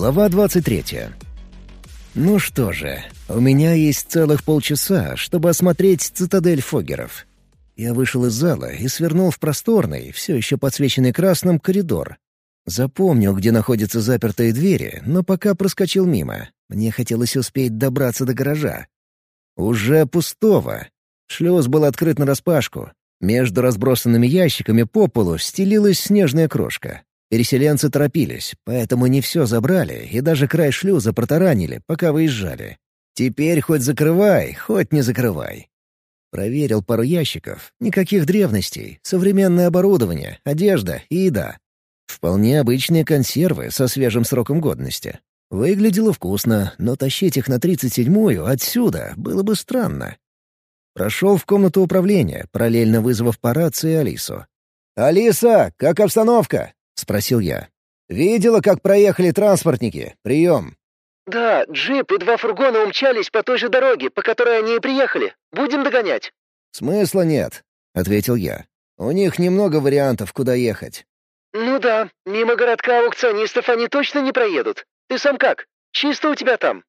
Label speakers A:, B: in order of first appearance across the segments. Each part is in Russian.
A: Глава 23. Ну что же, у меня есть целых полчаса, чтобы осмотреть цитадель Фоггеров. Я вышел из зала и свернул в просторный, все еще подсвеченный красным, коридор. Запомнил, где находятся запертые двери, но пока проскочил мимо. Мне хотелось успеть добраться до гаража. Уже пустого. Шлюз был открыт нараспашку. Между разбросанными ящиками по полу стелилась снежная крошка. Переселенцы торопились, поэтому не все забрали и даже край шлюза протаранили, пока выезжали. Теперь хоть закрывай, хоть не закрывай. Проверил пару ящиков. Никаких древностей. Современное оборудование, одежда и еда. Вполне обычные консервы со свежим сроком годности. Выглядело вкусно, но тащить их на 37-ю отсюда было бы странно. Прошел в комнату управления, параллельно вызвав по рации Алису. «Алиса, как обстановка?» — спросил я. «Видела, как проехали транспортники? Прием!»
B: «Да, джип и два фургона умчались по той же дороге, по которой они и приехали. Будем догонять».
A: «Смысла нет», — ответил я. «У них немного вариантов, куда ехать».
B: «Ну да, мимо городка аукционистов они точно не проедут. Ты сам как? Чисто у тебя там?»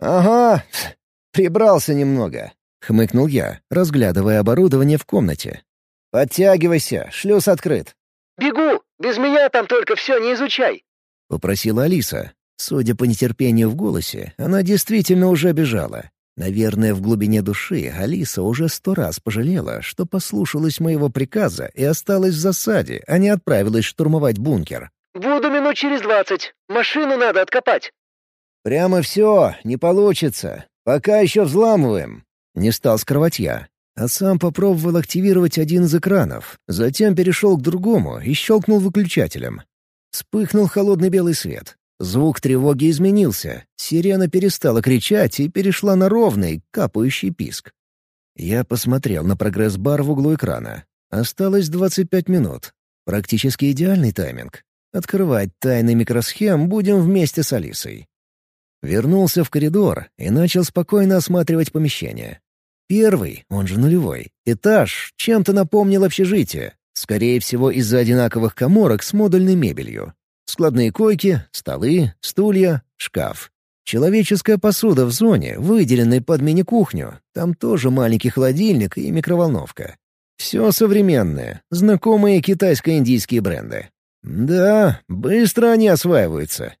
A: «Ага, прибрался немного», — хмыкнул я, разглядывая оборудование в комнате. «Подтягивайся, шлюз открыт».
B: «Бегу! Без меня там только все не изучай!»
A: — попросила Алиса. Судя по нетерпению в голосе, она действительно уже бежала. Наверное, в глубине души Алиса уже сто раз пожалела, что послушалась моего приказа и осталась в засаде, а не отправилась штурмовать бункер.
B: «Буду минут через двадцать. Машину надо откопать».
A: «Прямо все, не получится. Пока еще взламываем», — не стал скрывать я а сам попробовал активировать один из экранов, затем перешел к другому и щелкнул выключателем. Вспыхнул холодный белый свет. Звук тревоги изменился, сирена перестала кричать и перешла на ровный, капающий писк. Я посмотрел на прогресс-бар в углу экрана. Осталось 25 минут. Практически идеальный тайминг. Открывать тайны микросхем будем вместе с Алисой. Вернулся в коридор и начал спокойно осматривать помещение. Первый, он же нулевой, этаж чем-то напомнил общежитие. Скорее всего, из-за одинаковых коморок с модульной мебелью. Складные койки, столы, стулья, шкаф. Человеческая посуда в зоне, выделенной под мини-кухню. Там тоже маленький холодильник и микроволновка. Все современное, знакомые китайско-индийские бренды. Да, быстро они осваиваются.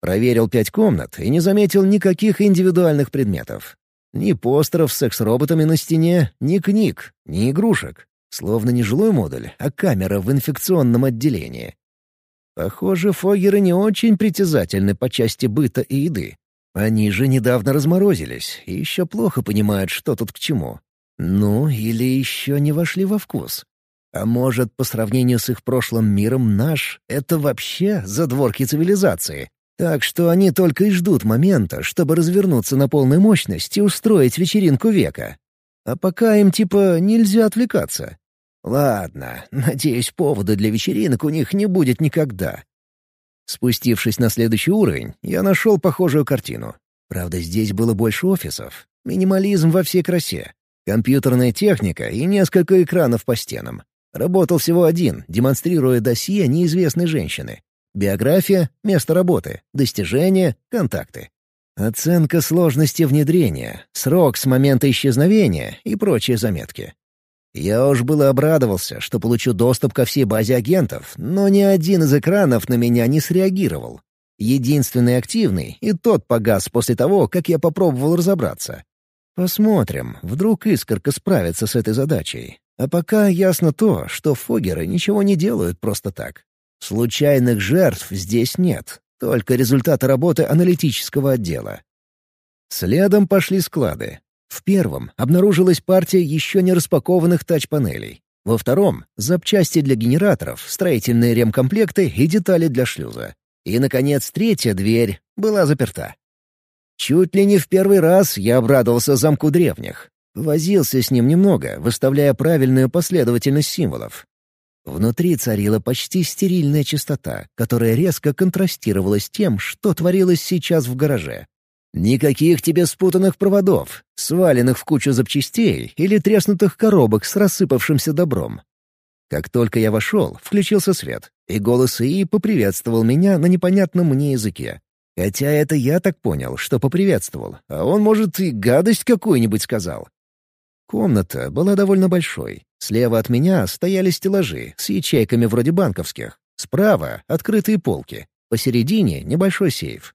A: Проверил пять комнат и не заметил никаких индивидуальных предметов. Ни постеров с секс-роботами на стене, ни книг, ни игрушек. Словно не жилой модуль, а камера в инфекционном отделении. Похоже, фогеры не очень притязательны по части быта и еды. Они же недавно разморозились и еще плохо понимают, что тут к чему. Ну, или еще не вошли во вкус. А может, по сравнению с их прошлым миром наш — это вообще задворки цивилизации, так что они только и ждут момента, чтобы развернуться на полной мощности и устроить вечеринку века. А пока им типа нельзя отвлекаться. Ладно, надеюсь, повода для вечеринок у них не будет никогда. Спустившись на следующий уровень, я нашел похожую картину. Правда, здесь было больше офисов. Минимализм во всей красе. Компьютерная техника и несколько экранов по стенам. Работал всего один, демонстрируя досье неизвестной женщины. Биография, место работы, достижения, контакты. Оценка сложности внедрения, срок с момента исчезновения и прочие заметки. Я уж было обрадовался, что получу доступ ко всей базе агентов, но ни один из экранов на меня не среагировал. Единственный активный, и тот погас после того, как я попробовал разобраться. Посмотрим, вдруг Искорка справится с этой задачей. А пока ясно то, что фогеры ничего не делают просто так. Случайных жертв здесь нет, только результаты работы аналитического отдела. Следом пошли склады. В первом обнаружилась партия еще не распакованных тач-панелей. Во втором — запчасти для генераторов, строительные ремкомплекты и детали для шлюза. И, наконец, третья дверь была заперта. Чуть ли не в первый раз я обрадовался замку древних. Возился с ним немного, выставляя правильную последовательность символов. Внутри царила почти стерильная чистота, которая резко контрастировала с тем, что творилось сейчас в гараже. Никаких тебе спутанных проводов, сваленных в кучу запчастей или треснутых коробок с рассыпавшимся добром. Как только я вошел, включился свет, и голос ИИ поприветствовал меня на непонятном мне языке. Хотя это я так понял, что поприветствовал, а он, может, и гадость какую-нибудь сказал. Комната была довольно большой. Слева от меня стояли стеллажи с ячейками вроде банковских. Справа — открытые полки. Посередине — небольшой сейф.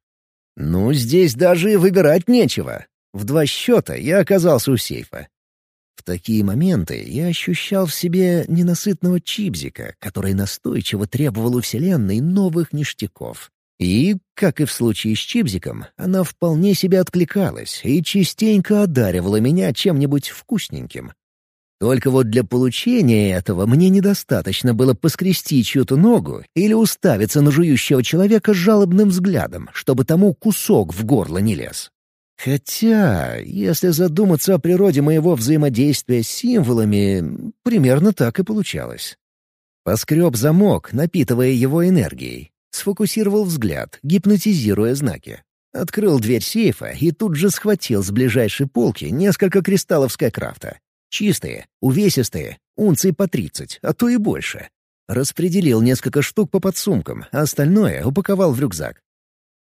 A: Ну, здесь даже и выбирать нечего. В два счета я оказался у сейфа. В такие моменты я ощущал в себе ненасытного чипзика, который настойчиво требовал у Вселенной новых ништяков. И, как и в случае с Чипзиком, она вполне себе откликалась и частенько одаривала меня чем-нибудь вкусненьким. Только вот для получения этого мне недостаточно было поскрести чью-то ногу или уставиться на жующего человека жалобным взглядом, чтобы тому кусок в горло не лез. Хотя, если задуматься о природе моего взаимодействия с символами, примерно так и получалось. Поскреб замок, напитывая его энергией, Сфокусировал взгляд, гипнотизируя знаки. Открыл дверь сейфа и тут же схватил с ближайшей полки несколько кристаллов Скайкрафта. Чистые, увесистые, унций по тридцать, а то и больше. Распределил несколько штук по подсумкам, а остальное упаковал в рюкзак.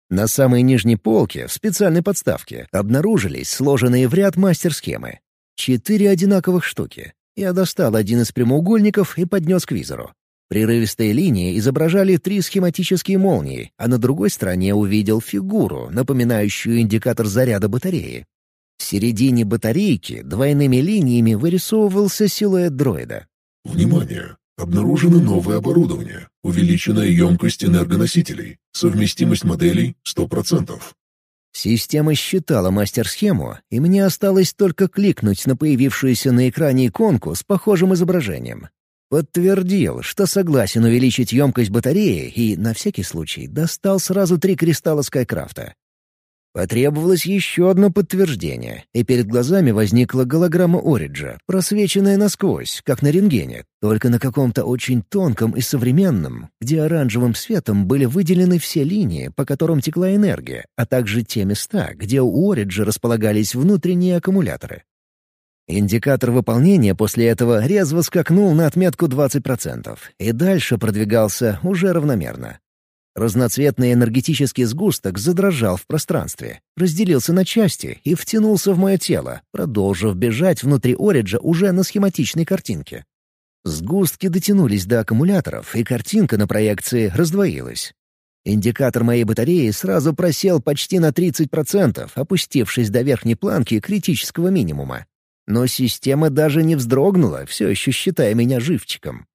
A: На самой нижней полке, в специальной подставке, обнаружились сложенные в ряд мастер-схемы. Четыре одинаковых штуки. Я достал один из прямоугольников и поднес к визору. Прерывистые линии изображали три схематические молнии, а на другой стороне увидел фигуру, напоминающую индикатор заряда батареи. В середине батарейки двойными линиями вырисовывался силуэт дроида.
C: «Внимание! Обнаружено новое оборудование. Увеличенная емкость энергоносителей. Совместимость моделей — 100%.
A: Система считала мастер-схему, и мне осталось только кликнуть на появившуюся на экране иконку с похожим изображением. Подтвердил, что согласен увеличить емкость батареи и, на всякий случай, достал сразу три кристалла Скайкрафта. Потребовалось еще одно подтверждение, и перед глазами возникла голограмма Ориджа, просвеченная насквозь, как на рентгене, только на каком-то очень тонком и современном, где оранжевым светом были выделены все линии, по которым текла энергия, а также те места, где у Ориджа располагались внутренние аккумуляторы. Индикатор выполнения после этого резво скакнул на отметку 20%, и дальше продвигался уже равномерно. Разноцветный энергетический сгусток задрожал в пространстве, разделился на части и втянулся в мое тело, продолжив бежать внутри Ориджа уже на схематичной картинке. Сгустки дотянулись до аккумуляторов, и картинка на проекции раздвоилась. Индикатор моей батареи сразу просел почти на 30%, опустившись до верхней планки критического минимума. Но система даже не вздрогнула, все еще считая меня живчиком.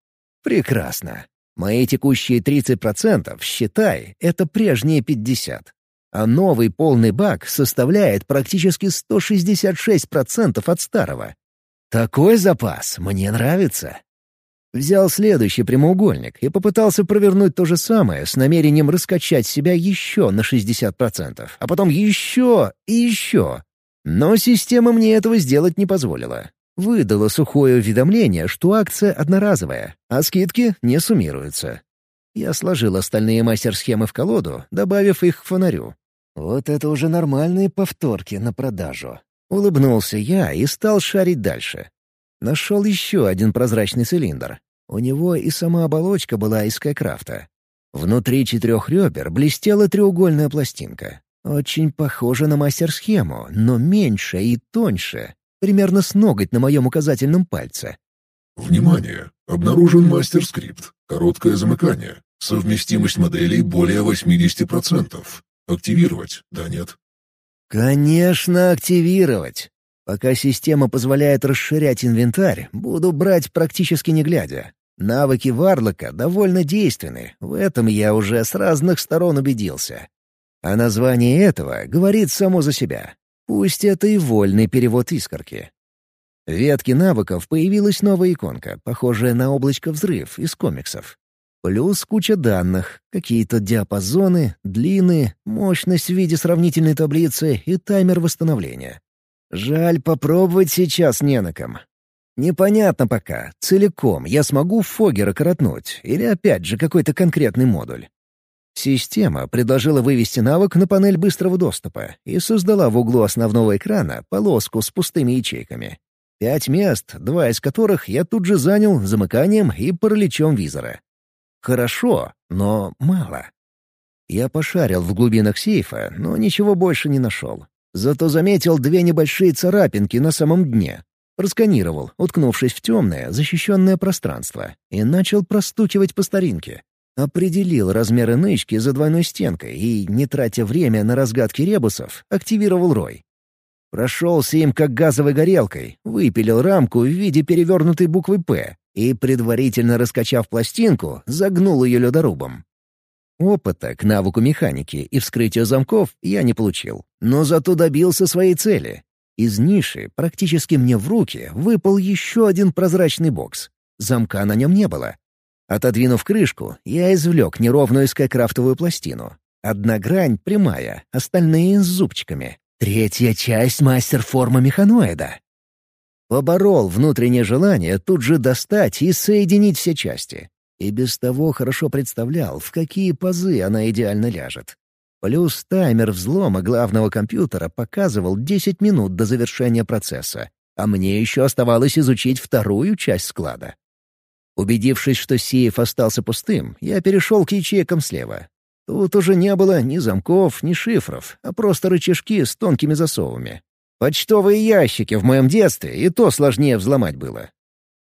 A: Прекрасно. Мои текущие 30%, считай, это прежние 50%. А новый полный бак составляет практически 166% от старого. Такой запас мне нравится. Взял следующий прямоугольник и попытался провернуть то же самое с намерением раскачать себя еще на 60%, а потом еще и еще. Но система мне этого сделать не позволила. Выдала сухое уведомление, что акция одноразовая, а скидки не суммируются. Я сложил остальные мастер-схемы в колоду, добавив их к фонарю. Вот это уже нормальные повторки на продажу. Улыбнулся я и стал шарить дальше. Нашел еще один прозрачный цилиндр. У него и сама оболочка была из Скайкрафта. Внутри четырех ребер блестела треугольная пластинка. Очень похоже на мастер-схему, но меньше и тоньше. Примерно с ноготь на моем указательном пальце.
C: Внимание! Обнаружен мастер-скрипт. Короткое замыкание. Совместимость моделей более 80%. Активировать? Да, нет?
A: Конечно, активировать. Пока система позволяет расширять инвентарь, буду брать практически не глядя. Навыки Варлока довольно действенны, в этом я уже с разных сторон убедился. А название этого говорит само за себя. Пусть это и вольный перевод искорки. В ветке навыков появилась новая иконка, похожая на облачко взрыв из комиксов. Плюс куча данных, какие-то диапазоны, длины, мощность в виде сравнительной таблицы и таймер восстановления. Жаль, попробовать сейчас не на ком. Непонятно пока, целиком я смогу Фогера коротнуть или опять же какой-то конкретный модуль. Система предложила вывести навык на панель быстрого доступа и создала в углу основного экрана полоску с пустыми ячейками. Пять мест, два из которых я тут же занял замыканием и параличом визора. Хорошо, но мало. Я пошарил в глубинах сейфа, но ничего больше не нашел. Зато заметил две небольшие царапинки на самом дне. Просканировал, уткнувшись в темное, защищенное пространство, и начал простукивать по старинке. Определил размеры нычки за двойной стенкой и, не тратя время на разгадки ребусов, активировал рой. Прошелся им как газовой горелкой, выпилил рамку в виде перевернутой буквы «П» и, предварительно раскачав пластинку, загнул ее ледорубом. Опыта к навыку механики и вскрытию замков я не получил, но зато добился своей цели. Из ниши практически мне в руки выпал еще один прозрачный бокс. Замка на нем не было. Отодвинув крышку, я извлек неровную скайкрафтовую пластину. Одна грань прямая, остальные — с зубчиками. Третья часть мастер-формы механоида. Поборол внутреннее желание тут же достать и соединить все части. И без того хорошо представлял, в какие пазы она идеально ляжет. Плюс таймер взлома главного компьютера показывал 10 минут до завершения процесса, а мне еще оставалось изучить вторую часть склада. Убедившись, что сейф остался пустым, я перешел к ячейкам слева. Тут уже не было ни замков, ни шифров, а просто рычажки с тонкими засовами. Почтовые ящики в моем детстве и то сложнее взломать было.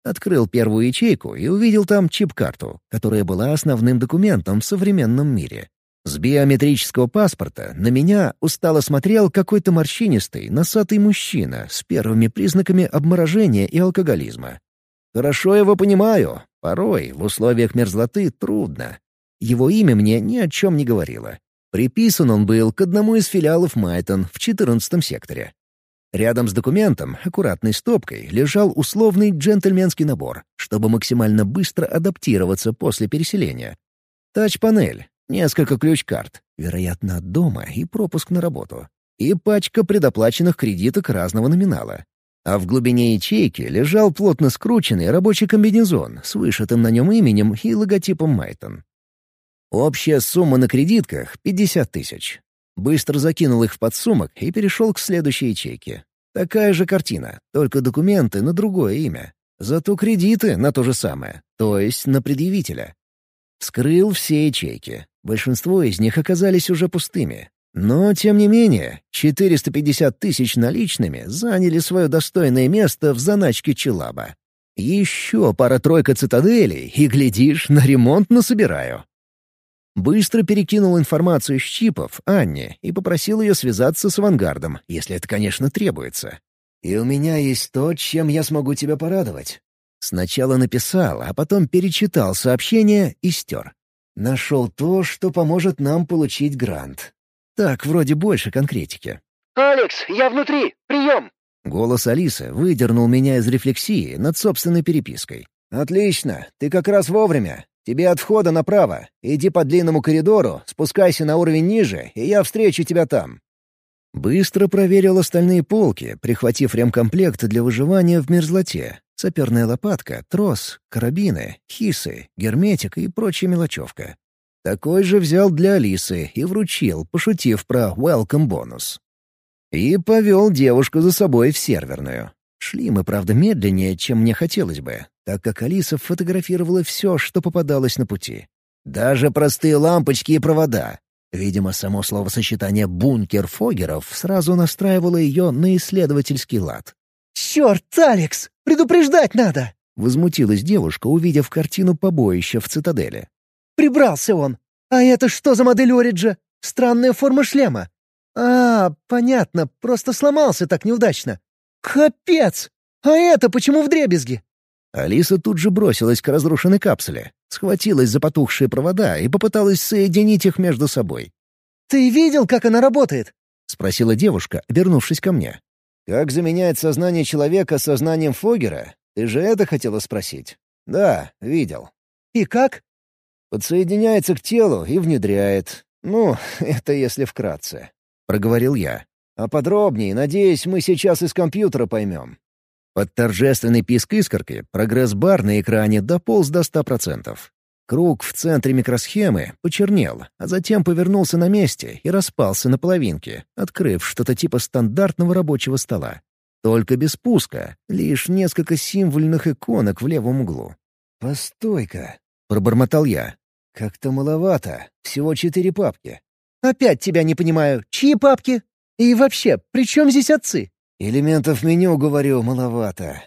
A: Открыл первую ячейку и увидел там чип-карту, которая была основным документом в современном мире. С биометрического паспорта на меня устало смотрел какой-то морщинистый, носатый мужчина с первыми признаками обморожения и алкоголизма. Хорошо его понимаю. Порой в условиях мерзлоты трудно. Его имя мне ни о чем не говорило. Приписан он был к одному из филиалов Майтон в 14 секторе. Рядом с документом, аккуратной стопкой, лежал условный джентльменский набор, чтобы максимально быстро адаптироваться после переселения. Тач-панель, несколько ключ-карт, вероятно, от дома и пропуск на работу, и пачка предоплаченных кредиток разного номинала. А в глубине ячейки лежал плотно скрученный рабочий комбинезон с вышитым на нем именем и логотипом Майтон. Общая сумма на кредитках — 50 тысяч. Быстро закинул их в подсумок и перешел к следующей ячейке. Такая же картина, только документы на другое имя. Зато кредиты на то же самое, то есть на предъявителя. Скрыл все ячейки. Большинство из них оказались уже пустыми. Но, тем не менее, 450 тысяч наличными заняли свое достойное место в заначке Челаба. Еще пара-тройка цитаделей, и, глядишь, на ремонт насобираю. Быстро перекинул информацию с чипов Анне и попросил ее связаться с авангардом, если это, конечно, требуется. «И у меня есть то, чем я смогу тебя порадовать». Сначала написал, а потом перечитал сообщение и стер. «Нашел то, что поможет нам получить грант». Так, вроде больше конкретики.
B: «Алекс, я внутри! Прием!»
A: Голос Алисы выдернул меня из рефлексии над собственной перепиской. «Отлично, ты как раз вовремя. Тебе от входа направо. Иди по длинному коридору, спускайся на уровень ниже, и я встречу тебя там». Быстро проверил остальные полки, прихватив ремкомплект для выживания в мерзлоте. Саперная лопатка, трос, карабины, хисы, герметик и прочая мелочевка. Такой же взял для Алисы и вручил, пошутив про «welcome бонус». И повел девушку за собой в серверную. Шли мы, правда, медленнее, чем мне хотелось бы, так как Алиса фотографировала все, что попадалось на пути. Даже простые лампочки и провода. Видимо, само словосочетание «бункер Фогеров» сразу настраивало ее на исследовательский лад.
B: «Черт, Алекс! Предупреждать надо!»
A: — возмутилась девушка, увидев картину побоища в цитадели.
B: «Прибрался он! А это что за модель Ориджа? Странная форма шлема. А, понятно, просто сломался так неудачно. Капец! А это почему в дребезги?»
A: Алиса тут же бросилась к разрушенной капсуле, схватилась за потухшие провода и попыталась соединить их между собой.
B: «Ты видел, как она работает?»
A: — спросила девушка, обернувшись ко мне. «Как заменяет сознание человека сознанием Фогера? Ты же это хотела спросить?» «Да, видел».
B: «И как?»
A: «Подсоединяется к телу и внедряет. Ну, это если вкратце», — проговорил я. «А подробнее, надеюсь, мы сейчас из компьютера поймем. Под торжественный писк искорки прогресс-бар на экране дополз до 100%. Круг в центре микросхемы почернел, а затем повернулся на месте и распался на половинки, открыв что-то типа стандартного рабочего стола. Только без пуска, лишь несколько символьных иконок в левом углу. «Постой-ка», — пробормотал я. Как-то маловато. Всего четыре папки.
B: «Опять тебя не понимаю. Чьи папки? И вообще, при чем здесь отцы?»
A: «Элементов меню, говорю, маловато».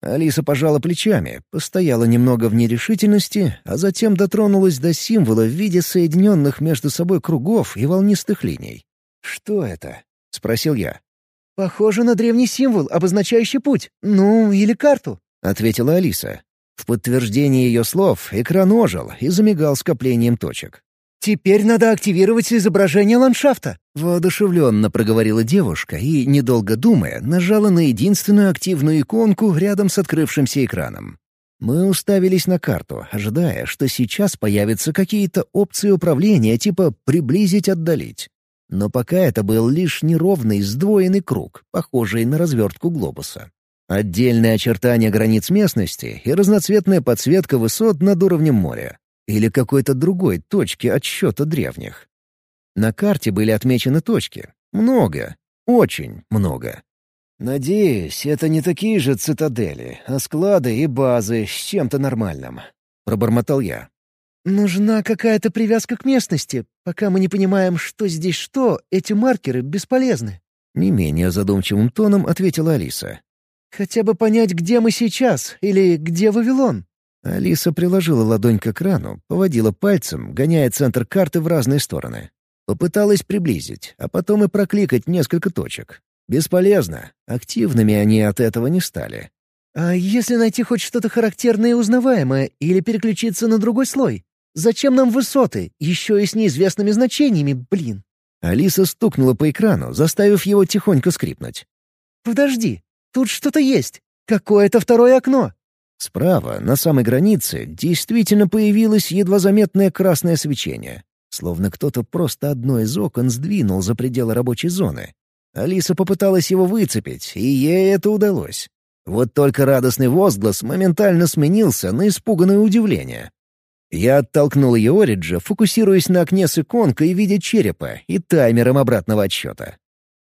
A: Алиса пожала плечами, постояла немного в нерешительности, а затем дотронулась до символа в виде соединенных между собой кругов и волнистых линий. «Что это?» — спросил я.
B: «Похоже на древний символ, обозначающий путь. Ну, или карту», —
A: ответила Алиса. В подтверждение ее слов экран ожил и замигал скоплением точек.
B: «Теперь надо активировать изображение ландшафта», —
A: воодушевленно проговорила девушка и, недолго думая, нажала на единственную активную иконку рядом с открывшимся экраном. Мы уставились на карту, ожидая, что сейчас появятся какие-то опции управления типа «приблизить-отдалить». Но пока это был лишь неровный сдвоенный круг, похожий на развертку глобуса. Отдельные очертания границ местности и разноцветная подсветка высот над уровнем моря. Или какой-то другой точки отсчета древних. На карте были отмечены точки. Много. Очень много. «Надеюсь, это не такие же цитадели, а склады и базы с чем-то нормальным», — пробормотал я.
B: «Нужна какая-то привязка к местности. Пока мы не понимаем, что здесь что, эти маркеры бесполезны».
A: Не менее задумчивым тоном ответила Алиса.
B: «Хотя бы понять, где мы сейчас, или где Вавилон».
A: Алиса приложила ладонь к экрану, поводила пальцем, гоняя центр карты в разные стороны. Попыталась приблизить, а потом и прокликать несколько точек. Бесполезно. Активными они от этого не стали.
B: «А если найти хоть что-то характерное и узнаваемое, или переключиться на другой слой? Зачем нам высоты, еще и с неизвестными значениями, блин?»
A: Алиса стукнула по экрану, заставив его тихонько скрипнуть.
B: «Подожди, тут что-то есть. Какое-то второе окно».
A: Справа, на самой границе, действительно появилось едва заметное красное свечение. Словно кто-то просто одно из окон сдвинул за пределы рабочей зоны. Алиса попыталась его выцепить, и ей это удалось. Вот только радостный возглас моментально сменился на испуганное удивление. Я оттолкнул ее Ориджа, фокусируясь на окне с иконкой в виде черепа и таймером обратного отсчета.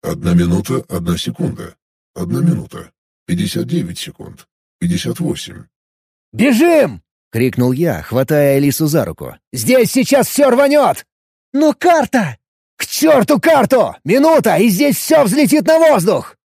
C: Одна минута, одна секунда. Одна минута. Пятьдесят девять секунд. Пятьдесят восемь.
A: «Бежим!» — крикнул я, хватая Алису за руку. «Здесь сейчас все рванет!»
B: «Но карта!»
A: «К черту карту! Минута, и здесь все взлетит на воздух!»